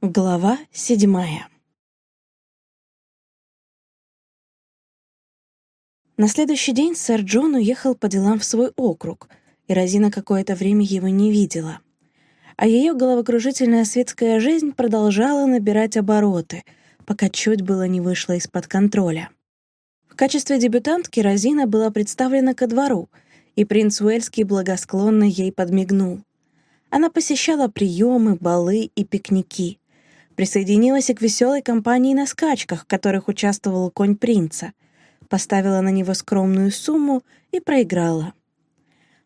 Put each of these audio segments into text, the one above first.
Глава седьмая На следующий день сэр Джон уехал по делам в свой округ, и Розина какое-то время его не видела. А ее головокружительная светская жизнь продолжала набирать обороты, пока чуть было не вышла из-под контроля. В качестве дебютантки Розина была представлена ко двору, и принц Уэльский благосклонно ей подмигнул. Она посещала приемы, балы и пикники — присоединилась и к веселой компании на скачках, в которых участвовал конь принца, поставила на него скромную сумму и проиграла.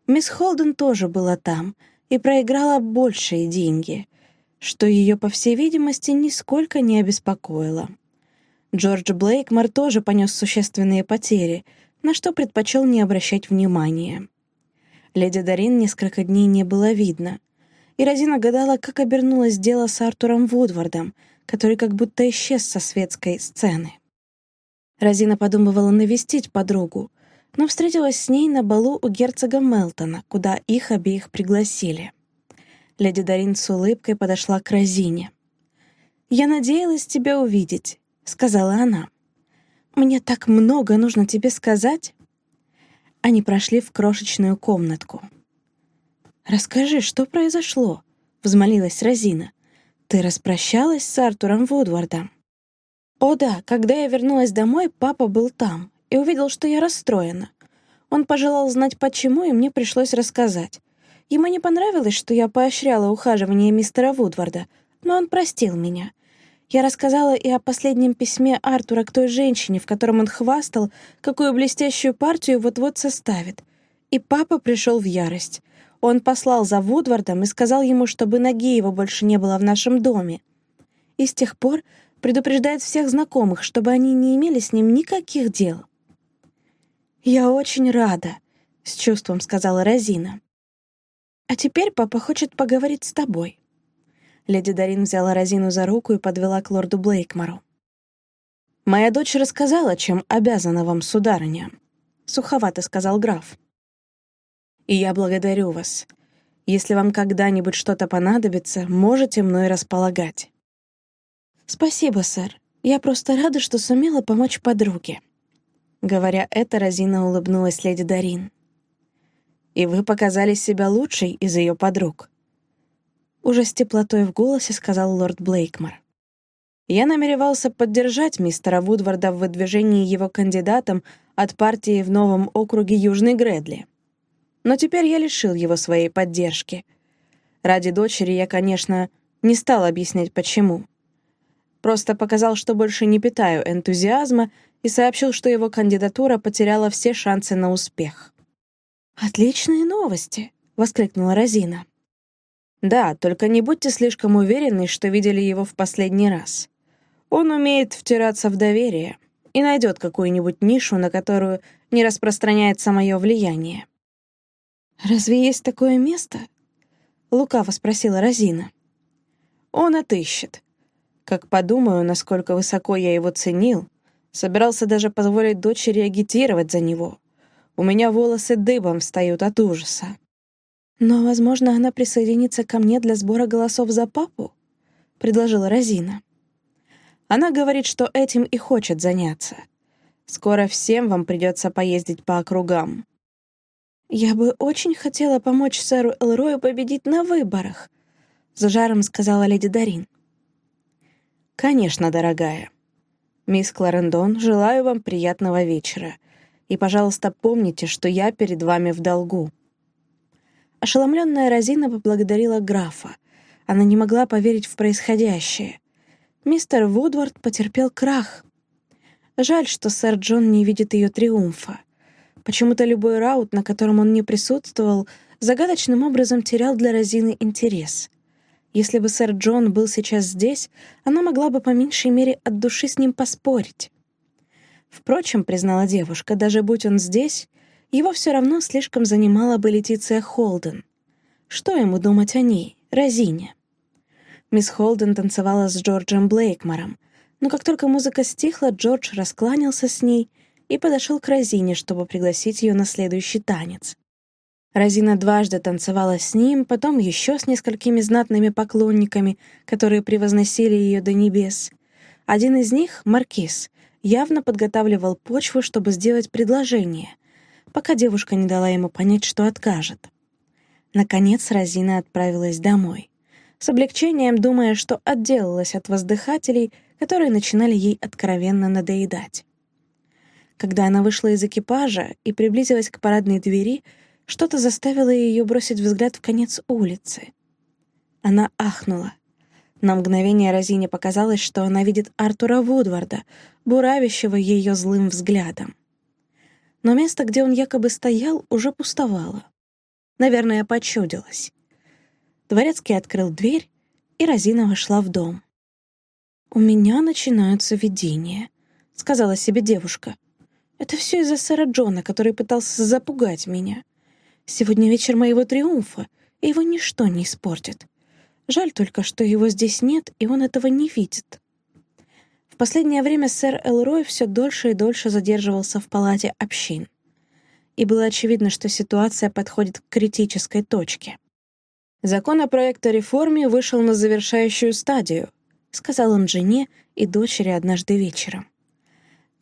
Мисс Холден тоже была там и проиграла большие деньги, что ее, по всей видимости, нисколько не обеспокоило. Джордж Блейкмор тоже понес существенные потери, на что предпочел не обращать внимания. Леди Дарин несколько дней не было видно — и Розина гадала, как обернулось дело с Артуром Вудвардом, который как будто исчез со светской сцены. Розина подумывала навестить подругу, но встретилась с ней на балу у герцога Мелтона, куда их обеих пригласили. Леди Дарин с улыбкой подошла к Розине. «Я надеялась тебя увидеть», — сказала она. «Мне так много нужно тебе сказать». Они прошли в крошечную комнатку. «Расскажи, что произошло?» — взмолилась Розина. «Ты распрощалась с Артуром Вудвардом?» «О да, когда я вернулась домой, папа был там и увидел, что я расстроена. Он пожелал знать почему, и мне пришлось рассказать. Ему не понравилось, что я поощряла ухаживание мистера Вудварда, но он простил меня. Я рассказала и о последнем письме Артура к той женщине, в котором он хвастал, какую блестящую партию вот-вот составит. И папа пришел в ярость. Он послал за Вудвардом и сказал ему, чтобы ноги его больше не было в нашем доме. И с тех пор предупреждает всех знакомых, чтобы они не имели с ним никаких дел. «Я очень рада», — с чувством сказала Розина. «А теперь папа хочет поговорить с тобой». Леди Дарин взяла Розину за руку и подвела к лорду Блейкмору. «Моя дочь рассказала, чем обязана вам, сударыня», — суховато сказал граф. И я благодарю вас. Если вам когда-нибудь что-то понадобится, можете мной располагать». «Спасибо, сэр. Я просто рада, что сумела помочь подруге». Говоря это, Розина улыбнулась леди Дарин. «И вы показали себя лучшей из ее подруг». Уже с теплотой в голосе сказал лорд Блейкмор. «Я намеревался поддержать мистера Вудварда в выдвижении его кандидатом от партии в новом округе Южный Гредли. Но теперь я лишил его своей поддержки. Ради дочери я, конечно, не стал объяснять, почему. Просто показал, что больше не питаю энтузиазма и сообщил, что его кандидатура потеряла все шансы на успех. «Отличные новости!» — воскликнула Розина. «Да, только не будьте слишком уверены, что видели его в последний раз. Он умеет втираться в доверие и найдет какую-нибудь нишу, на которую не распространяется мое влияние. «Разве есть такое место?» — лукаво спросила Розина. «Он отыщет. Как подумаю, насколько высоко я его ценил, собирался даже позволить дочери агитировать за него. У меня волосы дыбом встают от ужаса. Но, возможно, она присоединится ко мне для сбора голосов за папу?» — предложила Розина. Она говорит, что этим и хочет заняться. Скоро всем вам придется поездить по округам. «Я бы очень хотела помочь сэру Элрою победить на выборах», — с жаром сказала леди Дарин. «Конечно, дорогая. Мисс Кларендон, желаю вам приятного вечера. И, пожалуйста, помните, что я перед вами в долгу». Ошеломленная Розина поблагодарила графа. Она не могла поверить в происходящее. Мистер Вудвард потерпел крах. Жаль, что сэр Джон не видит ее триумфа. Почему-то любой раут, на котором он не присутствовал, загадочным образом терял для Розины интерес. Если бы сэр Джон был сейчас здесь, она могла бы по меньшей мере от души с ним поспорить. Впрочем, признала девушка, даже будь он здесь, его все равно слишком занимала бы Летиция Холден. Что ему думать о ней, Розине? Мисс Холден танцевала с Джорджем Блейкмором, но как только музыка стихла, Джордж раскланялся с ней — и подошел к Розине, чтобы пригласить ее на следующий танец. Розина дважды танцевала с ним, потом еще с несколькими знатными поклонниками, которые превозносили ее до небес. Один из них, Маркиз, явно подготавливал почву, чтобы сделать предложение, пока девушка не дала ему понять, что откажет. Наконец Розина отправилась домой, с облегчением думая, что отделалась от воздыхателей, которые начинали ей откровенно надоедать. Когда она вышла из экипажа и приблизилась к парадной двери, что-то заставило ее бросить взгляд в конец улицы. Она ахнула. На мгновение Розине показалось, что она видит Артура Вудварда, буравящего ее злым взглядом. Но место, где он якобы стоял, уже пустовало. Наверное, почудилось. Дворецкий открыл дверь, и Розина вошла в дом. «У меня начинаются видения», — сказала себе девушка. «Это все из-за сэра Джона, который пытался запугать меня. Сегодня вечер моего триумфа, и его ничто не испортит. Жаль только, что его здесь нет, и он этого не видит. В последнее время сэр Элрой все дольше и дольше задерживался в палате общин. И было очевидно, что ситуация подходит к критической точке. «Законопроект о реформе вышел на завершающую стадию», — сказал он жене и дочери однажды вечером.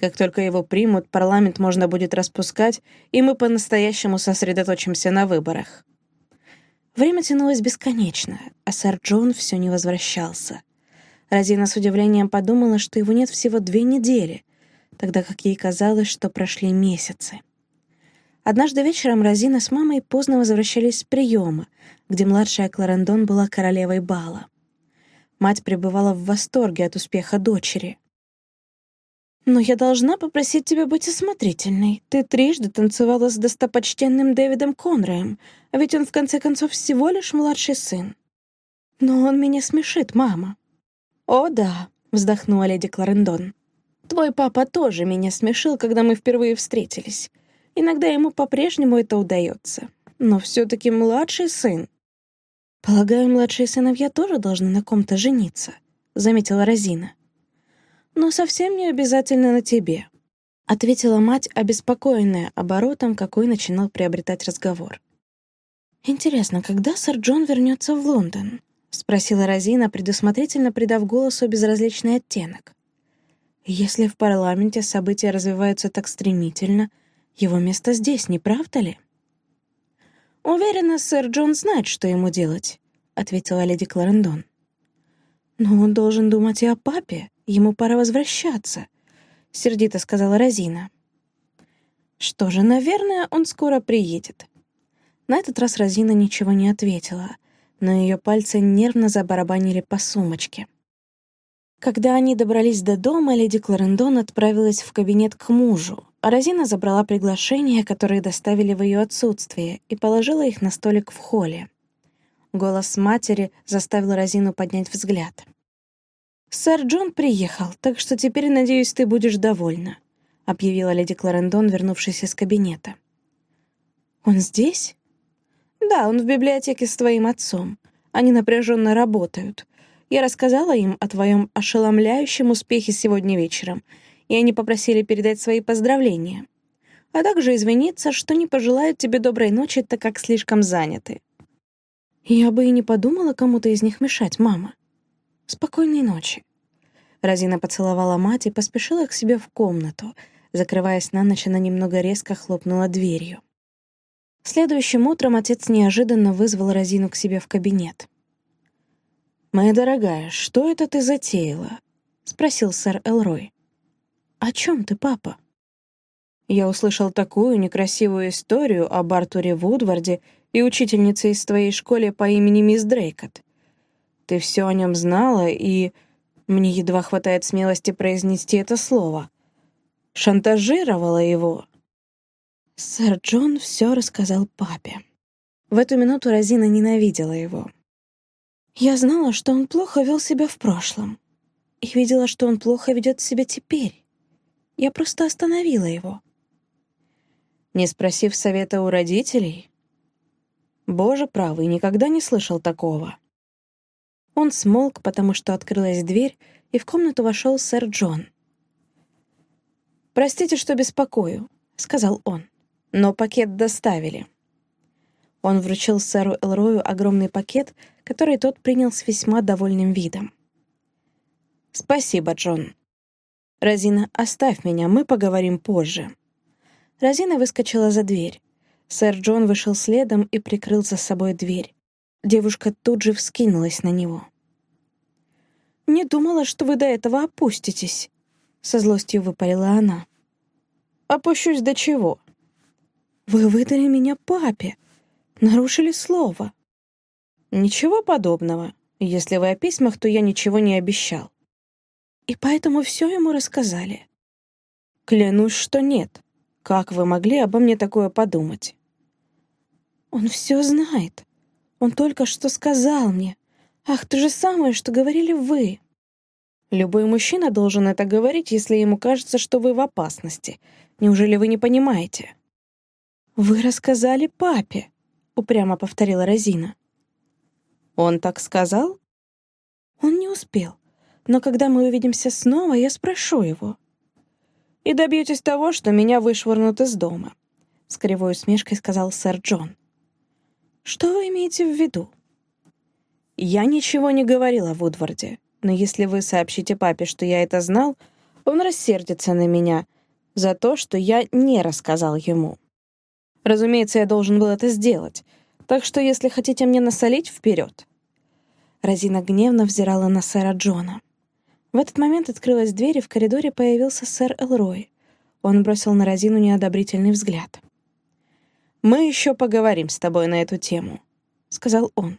Как только его примут, парламент можно будет распускать, и мы по-настоящему сосредоточимся на выборах. Время тянулось бесконечно, а сэр Джон все не возвращался. Розина с удивлением подумала, что его нет всего две недели, тогда как ей казалось, что прошли месяцы. Однажды вечером Розина с мамой поздно возвращались с приема, где младшая Кларендон была королевой бала. Мать пребывала в восторге от успеха дочери. «Но я должна попросить тебя быть осмотрительной. Ты трижды танцевала с достопочтенным Дэвидом Конраем, а ведь он, в конце концов, всего лишь младший сын. Но он меня смешит, мама». «О, да», — вздохнула леди Кларендон. «Твой папа тоже меня смешил, когда мы впервые встретились. Иногда ему по-прежнему это удается. Но все-таки младший сын». «Полагаю, младшие сыновья тоже должны на ком-то жениться», — заметила Розина но совсем не обязательно на тебе», — ответила мать, обеспокоенная оборотом, какой начинал приобретать разговор. «Интересно, когда сэр Джон вернется в Лондон?» — спросила Розина, предусмотрительно придав голосу безразличный оттенок. «Если в парламенте события развиваются так стремительно, его место здесь, не правда ли?» «Уверена, сэр Джон знает, что ему делать», — ответила леди Кларендон. «Но он должен думать и о папе», Ему пора возвращаться», — сердито сказала Розина. «Что же, наверное, он скоро приедет». На этот раз Розина ничего не ответила, но ее пальцы нервно забарабанили по сумочке. Когда они добрались до дома, леди Кларендон отправилась в кабинет к мужу, а Розина забрала приглашения, которые доставили в ее отсутствие, и положила их на столик в холле. Голос матери заставил Розину поднять взгляд. «Сэр Джон приехал, так что теперь, надеюсь, ты будешь довольна», — объявила леди Кларендон, вернувшись из кабинета. «Он здесь?» «Да, он в библиотеке с твоим отцом. Они напряженно работают. Я рассказала им о твоем ошеломляющем успехе сегодня вечером, и они попросили передать свои поздравления, а также извиниться, что не пожелают тебе доброй ночи, так как слишком заняты». «Я бы и не подумала кому-то из них мешать, мама», «Спокойной ночи». Розина поцеловала мать и поспешила к себе в комнату. Закрываясь на ночь, она немного резко хлопнула дверью. Следующим утром отец неожиданно вызвал Розину к себе в кабинет. «Моя дорогая, что это ты затеяла?» — спросил сэр Элрой. «О чем ты, папа?» «Я услышал такую некрасивую историю об Артуре Вудварде и учительнице из твоей школы по имени мисс Дрейкот. Ты все о нем знала, и... Мне едва хватает смелости произнести это слово. Шантажировала его. Сэр Джон все рассказал папе. В эту минуту Розина ненавидела его. Я знала, что он плохо вел себя в прошлом. И видела, что он плохо ведет себя теперь. Я просто остановила его. Не спросив совета у родителей? Боже правый, никогда не слышал такого. Он смолк, потому что открылась дверь, и в комнату вошел сэр Джон. «Простите, что беспокою», — сказал он, — «но пакет доставили». Он вручил сэру Элрою огромный пакет, который тот принял с весьма довольным видом. «Спасибо, Джон. Розина, оставь меня, мы поговорим позже». Розина выскочила за дверь. Сэр Джон вышел следом и прикрыл за собой дверь. Девушка тут же вскинулась на него. «Не думала, что вы до этого опуститесь», — со злостью выпалила она. «Опущусь до чего?» «Вы выдали меня папе. Нарушили слово». «Ничего подобного. Если вы о письмах, то я ничего не обещал». «И поэтому все ему рассказали?» «Клянусь, что нет. Как вы могли обо мне такое подумать?» «Он все знает. Он только что сказал мне. Ах, то же самое, что говорили вы». «Любой мужчина должен это говорить, если ему кажется, что вы в опасности. Неужели вы не понимаете?» «Вы рассказали папе», — упрямо повторила Розина. «Он так сказал?» «Он не успел. Но когда мы увидимся снова, я спрошу его». «И добьетесь того, что меня вышвырнут из дома», — с кривой усмешкой сказал сэр Джон. Что вы имеете в виду? Я ничего не говорила в Вудварде, но если вы сообщите папе, что я это знал, он рассердится на меня за то, что я не рассказал ему. Разумеется, я должен был это сделать, так что если хотите мне насолить, вперед. Розина гневно взирала на сэра Джона. В этот момент открылась дверь, и в коридоре появился сэр Элрой. Он бросил на Розину неодобрительный взгляд. «Мы еще поговорим с тобой на эту тему», — сказал он.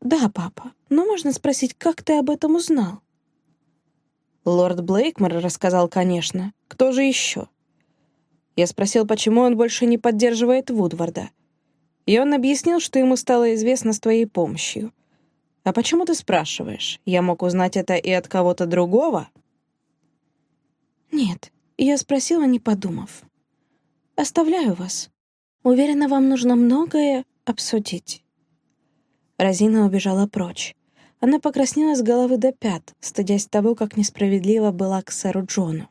«Да, папа, но можно спросить, как ты об этом узнал?» Лорд Блейкмор рассказал, конечно. Кто же еще? Я спросил, почему он больше не поддерживает Вудварда. И он объяснил, что ему стало известно с твоей помощью. А почему ты спрашиваешь? Я мог узнать это и от кого-то другого? Нет, я спросила, не подумав. Оставляю вас. Уверена, вам нужно многое обсудить». Розина убежала прочь. Она покраснела с головы до пят, стыдясь того, как несправедлива была к сэру Джону.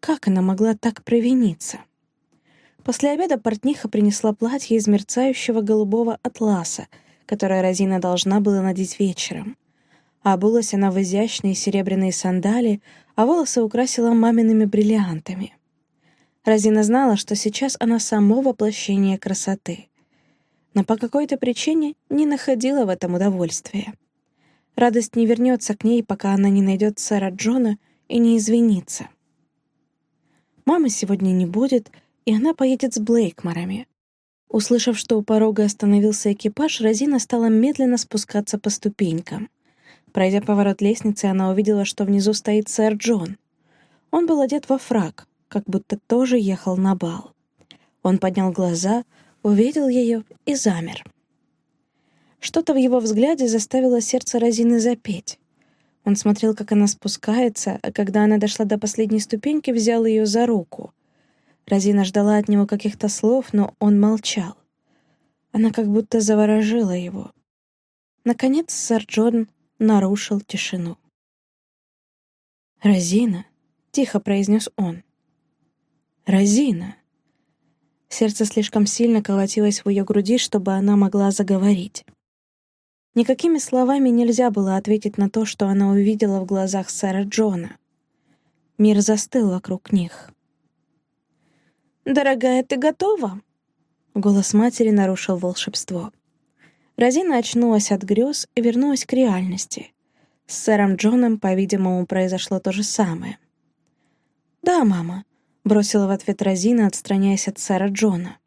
Как она могла так провиниться? После обеда портниха принесла платье из мерцающего голубого атласа, которое Розина должна была надеть вечером. Обулась она в изящные серебряные сандали, а волосы украсила мамиными бриллиантами — Розина знала, что сейчас она само воплощение красоты. Но по какой-то причине не находила в этом удовольствия. Радость не вернется к ней, пока она не найдет сэра Джона и не извинится. Мамы сегодня не будет, и она поедет с Блейкморами. Услышав, что у порога остановился экипаж, Розина стала медленно спускаться по ступенькам. Пройдя поворот лестницы, она увидела, что внизу стоит сэр Джон. Он был одет во фрак, как будто тоже ехал на бал. Он поднял глаза, увидел ее и замер. Что-то в его взгляде заставило сердце Розины запеть. Он смотрел, как она спускается, а когда она дошла до последней ступеньки, взял ее за руку. Розина ждала от него каких-то слов, но он молчал. Она как будто заворожила его. Наконец сэр Джон нарушил тишину. «Розина», — тихо произнес он, Розина. Сердце слишком сильно колотилось в ее груди, чтобы она могла заговорить. Никакими словами нельзя было ответить на то, что она увидела в глазах сэра Джона. Мир застыл вокруг них. «Дорогая, ты готова?» Голос матери нарушил волшебство. Розина очнулась от грез и вернулась к реальности. С сэром Джоном, по-видимому, произошло то же самое. «Да, мама», — бросила в ответ Розина, отстраняясь от сэра Джона.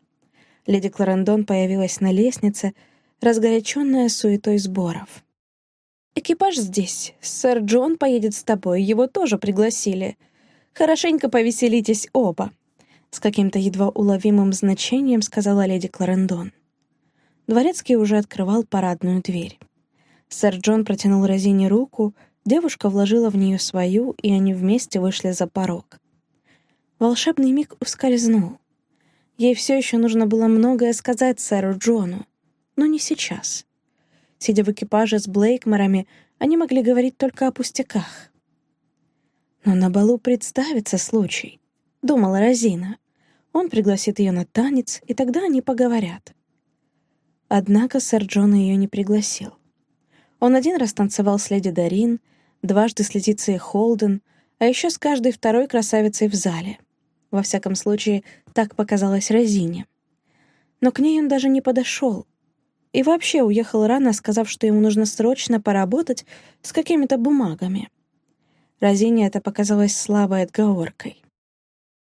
Леди Кларендон появилась на лестнице, разгоряченная суетой сборов. «Экипаж здесь. Сэр Джон поедет с тобой, его тоже пригласили. Хорошенько повеселитесь оба», — с каким-то едва уловимым значением сказала леди Кларендон. Дворецкий уже открывал парадную дверь. Сэр Джон протянул Розине руку, девушка вложила в нее свою, и они вместе вышли за порог. Волшебный миг ускользнул. Ей все еще нужно было многое сказать сэру Джону, но не сейчас. Сидя в экипаже с Блейкморами, они могли говорить только о пустяках. Но на балу представится случай, — думала Розина. Он пригласит ее на танец, и тогда они поговорят. Однако сэр Джон ее не пригласил. Он один раз танцевал с леди Дарин, дважды с Летицией Холден, а еще с каждой второй красавицей в зале. Во всяком случае, так показалось Розине. Но к ней он даже не подошел. И вообще уехал рано, сказав, что ему нужно срочно поработать с какими-то бумагами. Розине это показалось слабой отговоркой.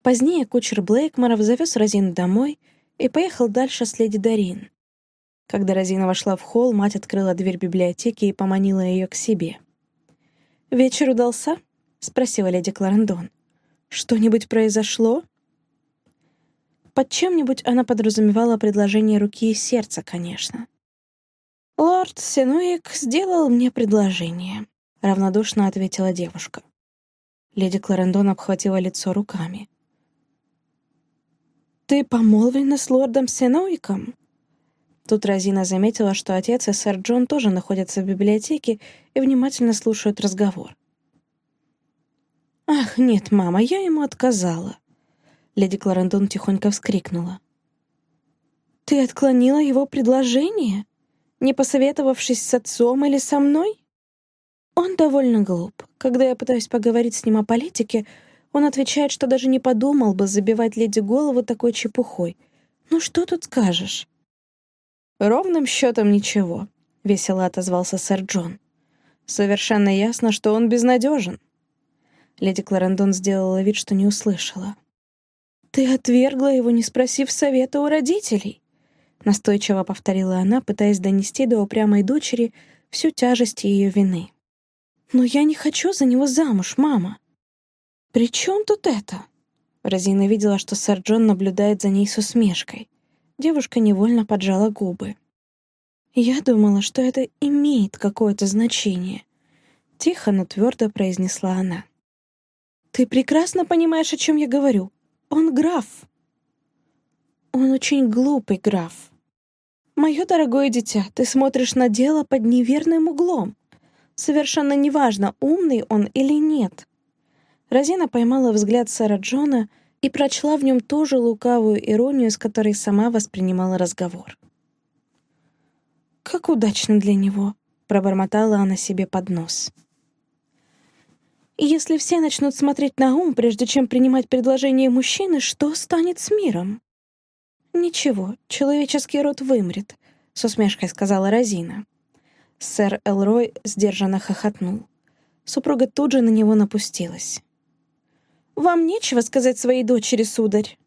Позднее кучер Блейкморов завез Розину домой и поехал дальше с леди Дарин. Когда Розина вошла в холл, мать открыла дверь библиотеки и поманила ее к себе. «Вечер удался?» — спросила леди Кларендон. «Что-нибудь произошло?» Под чем-нибудь она подразумевала предложение руки и сердца, конечно. «Лорд Сенуик сделал мне предложение», — равнодушно ответила девушка. Леди Кларендон обхватила лицо руками. «Ты помолвлена с лордом Сенуиком?» Тут Розина заметила, что отец и сэр Джон тоже находятся в библиотеке и внимательно слушают разговор. «Ах, нет, мама, я ему отказала!» Леди Кларендон тихонько вскрикнула. «Ты отклонила его предложение, не посоветовавшись с отцом или со мной?» Он довольно глуп. Когда я пытаюсь поговорить с ним о политике, он отвечает, что даже не подумал бы забивать леди голову такой чепухой. «Ну что тут скажешь?» «Ровным счетом ничего», — весело отозвался сэр Джон. «Совершенно ясно, что он безнадежен». Леди Кларендон сделала вид, что не услышала. «Ты отвергла его, не спросив совета у родителей», — настойчиво повторила она, пытаясь донести до упрямой дочери всю тяжесть ее вины. «Но я не хочу за него замуж, мама». «При чем тут это?» Розина видела, что сэр Джон наблюдает за ней с усмешкой. Девушка невольно поджала губы. «Я думала, что это имеет какое-то значение», — тихо, но твердо произнесла она. «Ты прекрасно понимаешь, о чем я говорю. Он граф». «Он очень глупый граф. Мое дорогое дитя, ты смотришь на дело под неверным углом. Совершенно неважно, умный он или нет». Розина поймала взгляд сэра Джона — и прочла в нем ту же лукавую иронию, с которой сама воспринимала разговор. «Как удачно для него!» — пробормотала она себе под нос. «Если все начнут смотреть на ум, прежде чем принимать предложение мужчины, что станет с миром?» «Ничего, человеческий род вымрет», — с усмешкой сказала Розина. Сэр Элрой сдержанно хохотнул. Супруга тут же на него напустилась. Вам нечего сказать своей дочери, сударь?»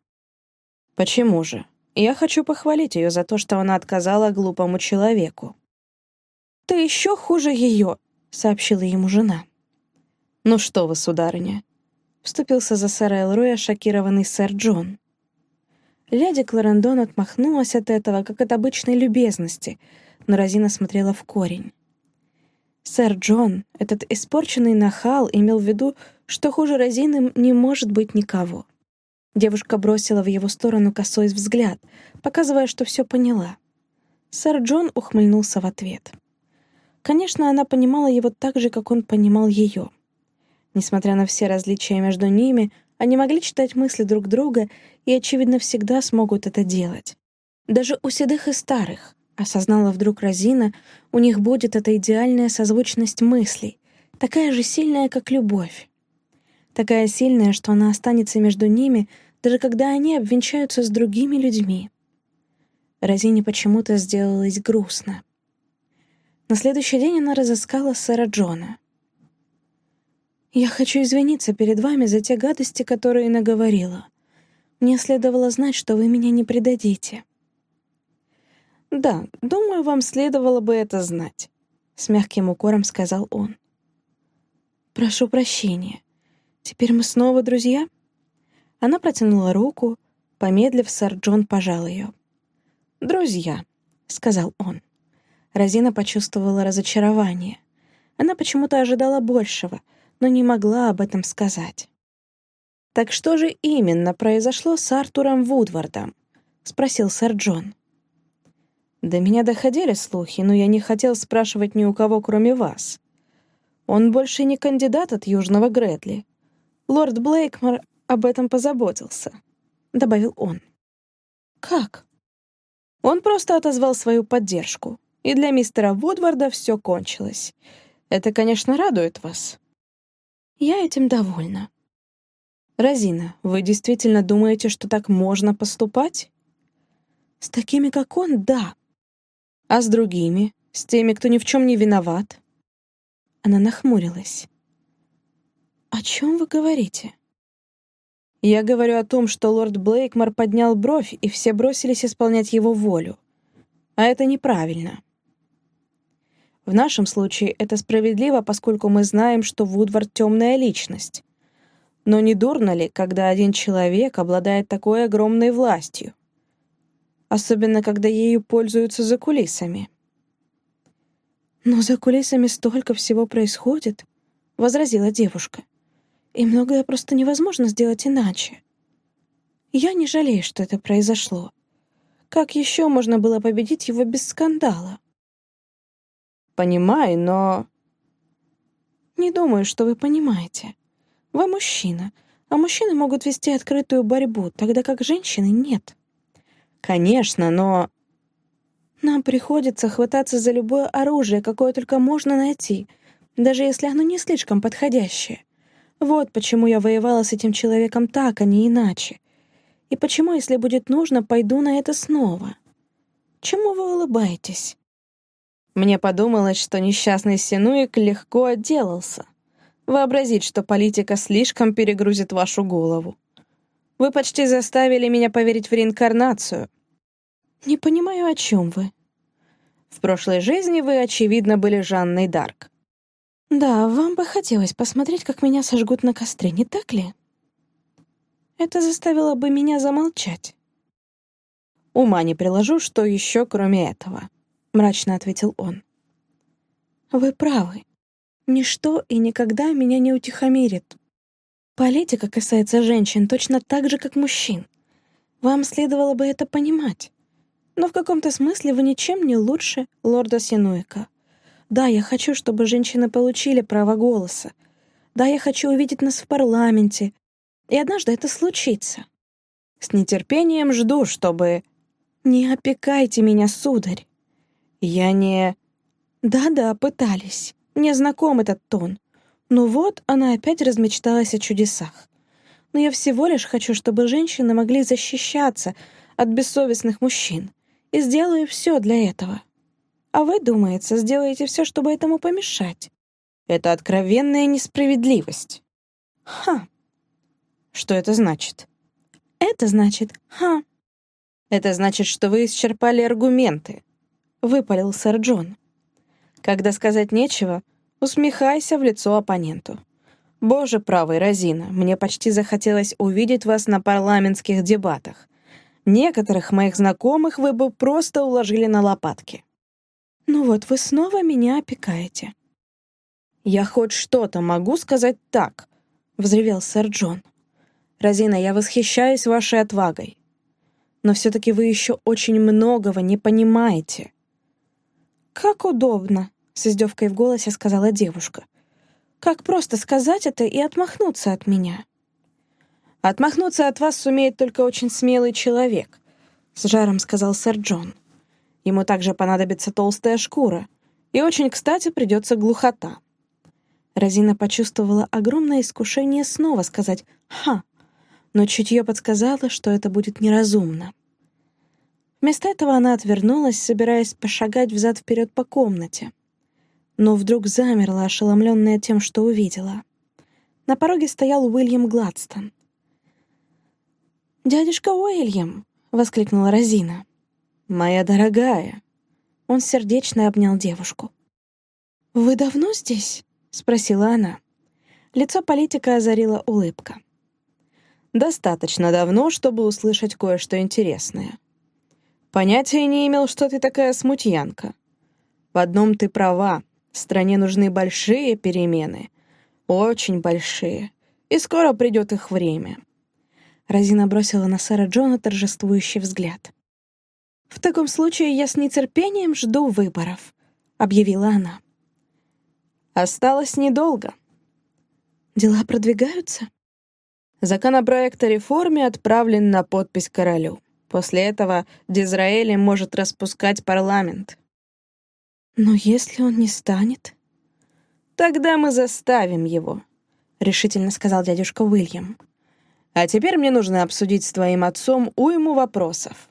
«Почему же? Я хочу похвалить ее за то, что она отказала глупому человеку». «Ты еще хуже ее», — сообщила ему жена. «Ну что вы, сударыня?» — вступился за сэра Элроя шокированный сэр Джон. Леди Кларендон отмахнулась от этого, как от обычной любезности, но Розина смотрела в корень. Сэр Джон, этот испорченный нахал, имел в виду, что хуже Розины не может быть никого. Девушка бросила в его сторону косой взгляд, показывая, что все поняла. Сэр Джон ухмыльнулся в ответ. Конечно, она понимала его так же, как он понимал ее. Несмотря на все различия между ними, они могли читать мысли друг друга и, очевидно, всегда смогут это делать. Даже у седых и старых, осознала вдруг Розина, у них будет эта идеальная созвучность мыслей, такая же сильная, как любовь такая сильная, что она останется между ними, даже когда они обвенчаются с другими людьми. Розине почему-то сделалось грустно. На следующий день она разыскала сэра Джона. «Я хочу извиниться перед вами за те гадости, которые наговорила. Мне следовало знать, что вы меня не предадите». «Да, думаю, вам следовало бы это знать», — с мягким укором сказал он. «Прошу прощения. «Теперь мы снова друзья?» Она протянула руку, помедлив, сэр Джон пожал ее. «Друзья», — сказал он. Розина почувствовала разочарование. Она почему-то ожидала большего, но не могла об этом сказать. «Так что же именно произошло с Артуром Вудвардом?» — спросил сэр Джон. «До меня доходили слухи, но я не хотел спрашивать ни у кого, кроме вас. Он больше не кандидат от Южного Гретли. Лорд Блейкмор об этом позаботился», — добавил он. «Как?» Он просто отозвал свою поддержку, и для мистера Вудварда все кончилось. Это, конечно, радует вас. Я этим довольна. Розина, вы действительно думаете, что так можно поступать? С такими, как он, да. А с другими? С теми, кто ни в чем не виноват? Она нахмурилась. «О чем вы говорите?» Я говорю о том, что лорд Блейкмор поднял бровь, и все бросились исполнять его волю. А это неправильно. В нашем случае это справедливо, поскольку мы знаем, что Вудвард — темная личность. Но не дурно ли, когда один человек обладает такой огромной властью? Особенно, когда ею пользуются за кулисами. «Но за кулисами столько всего происходит», — возразила девушка и многое просто невозможно сделать иначе. Я не жалею, что это произошло. Как еще можно было победить его без скандала? Понимаю, но... Не думаю, что вы понимаете. Вы мужчина, а мужчины могут вести открытую борьбу, тогда как женщины нет. Конечно, но... Нам приходится хвататься за любое оружие, какое только можно найти, даже если оно не слишком подходящее. Вот почему я воевала с этим человеком так, а не иначе. И почему, если будет нужно, пойду на это снова. Чему вы улыбаетесь? Мне подумалось, что несчастный Синуик легко отделался. Вообразить, что политика слишком перегрузит вашу голову. Вы почти заставили меня поверить в реинкарнацию. Не понимаю, о чем вы. В прошлой жизни вы, очевидно, были Жанной Дарк. «Да, вам бы хотелось посмотреть, как меня сожгут на костре, не так ли?» Это заставило бы меня замолчать. «Ума не приложу, что еще кроме этого», — мрачно ответил он. «Вы правы. Ничто и никогда меня не утихомирит. Политика касается женщин точно так же, как мужчин. Вам следовало бы это понимать. Но в каком-то смысле вы ничем не лучше лорда Синуика. Да, я хочу, чтобы женщины получили право голоса. Да, я хочу увидеть нас в парламенте. И однажды это случится. С нетерпением жду, чтобы... Не опекайте меня, сударь. Я не... Да-да, пытались. Мне знаком этот тон. Но вот она опять размечталась о чудесах. Но я всего лишь хочу, чтобы женщины могли защищаться от бессовестных мужчин. И сделаю все для этого. А вы, думается, сделаете все, чтобы этому помешать. Это откровенная несправедливость. Ха. Что это значит? Это значит «ха». Это значит, что вы исчерпали аргументы. Выпалил сэр Джон. Когда сказать нечего, усмехайся в лицо оппоненту. Боже правый, Розина, мне почти захотелось увидеть вас на парламентских дебатах. Некоторых моих знакомых вы бы просто уложили на лопатки. «Ну вот, вы снова меня опекаете». «Я хоть что-то могу сказать так», — взревел сэр Джон. «Розина, я восхищаюсь вашей отвагой. Но все-таки вы еще очень многого не понимаете». «Как удобно», — с издевкой в голосе сказала девушка. «Как просто сказать это и отмахнуться от меня». «Отмахнуться от вас сумеет только очень смелый человек», — с жаром сказал сэр Джон. Ему также понадобится толстая шкура, и очень кстати придется глухота. Розина почувствовала огромное искушение снова сказать «ха», но чутье подсказало, что это будет неразумно. Вместо этого она отвернулась, собираясь пошагать взад-вперед по комнате. Но вдруг замерла, ошеломленная тем, что увидела. На пороге стоял Уильям Гладстон. «Дядюшка Уильям!» — воскликнула Розина. «Моя дорогая!» Он сердечно обнял девушку. «Вы давно здесь?» — спросила она. Лицо политика озарила улыбка. «Достаточно давно, чтобы услышать кое-что интересное. Понятия не имел, что ты такая смутьянка. В одном ты права, стране нужны большие перемены. Очень большие. И скоро придет их время». Розина бросила на сэра Джона торжествующий взгляд. «В таком случае я с нетерпением жду выборов», — объявила она. «Осталось недолго». «Дела продвигаются?» Законопроект о реформе отправлен на подпись королю. После этого Дизраэли может распускать парламент. Но если он не станет? Тогда мы заставим его, — решительно сказал дядюшка Уильям. А теперь мне нужно обсудить с твоим отцом уйму вопросов.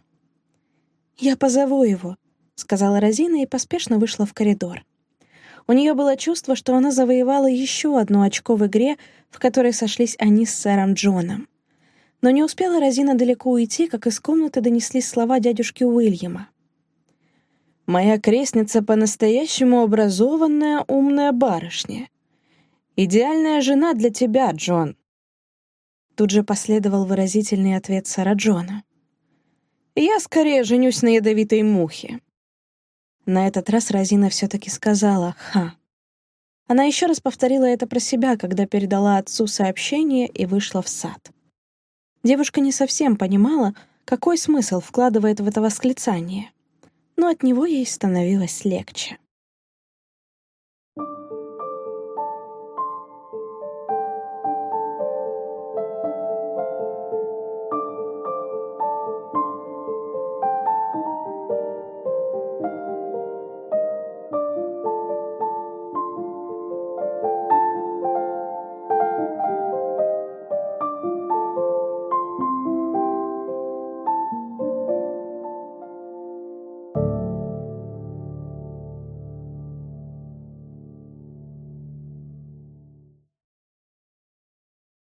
«Я позову его», — сказала Розина и поспешно вышла в коридор. У нее было чувство, что она завоевала еще одно очко в игре, в которой сошлись они с сэром Джоном. Но не успела Розина далеко уйти, как из комнаты донеслись слова дядюшки Уильяма. «Моя крестница по-настоящему образованная, умная барышня. Идеальная жена для тебя, Джон». Тут же последовал выразительный ответ сэра Джона. «Я скорее женюсь на ядовитой мухе». На этот раз Розина все-таки сказала «ха». Она еще раз повторила это про себя, когда передала отцу сообщение и вышла в сад. Девушка не совсем понимала, какой смысл вкладывает в это восклицание, но от него ей становилось легче.